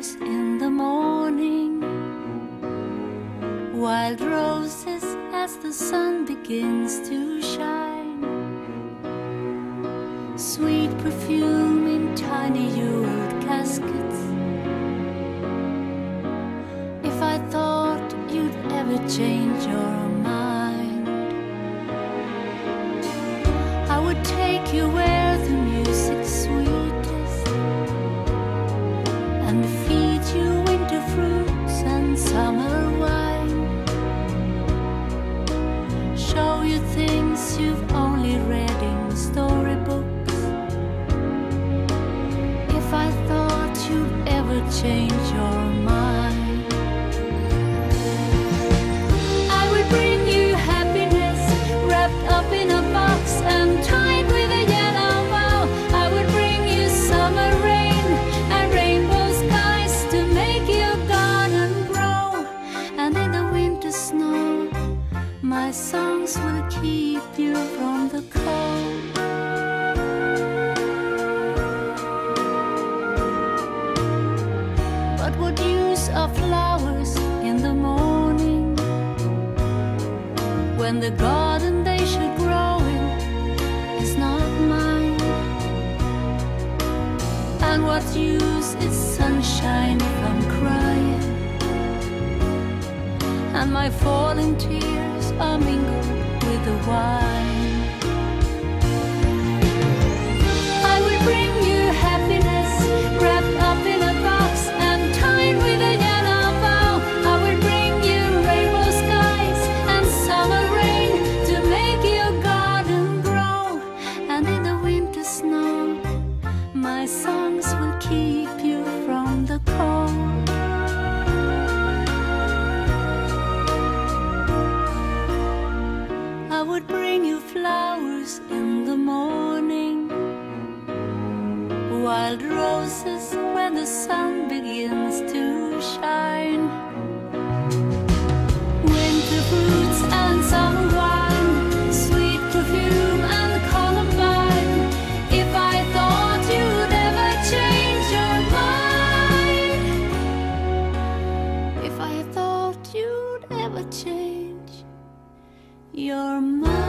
flowers in the morning, wild roses as the sun begins to shine, sweet perfume in tiny jeweled caskets. If I thought you'd ever change your mind, I would take you where change your mind, I would bring you happiness wrapped up in a box and tied with a yellow bow. I would bring you summer rain and rainbow skies to make your garden grow. And in the winter snow, my songs will keep you from the cold. What use are flowers in the morning when the garden they should grow in is not mine? And what use is sunshine if I'm crying? And my falling tears are mingled with the wine. Songs will keep you from the cold. I would bring you flowers in the morning, wild roses when the sun change your mind.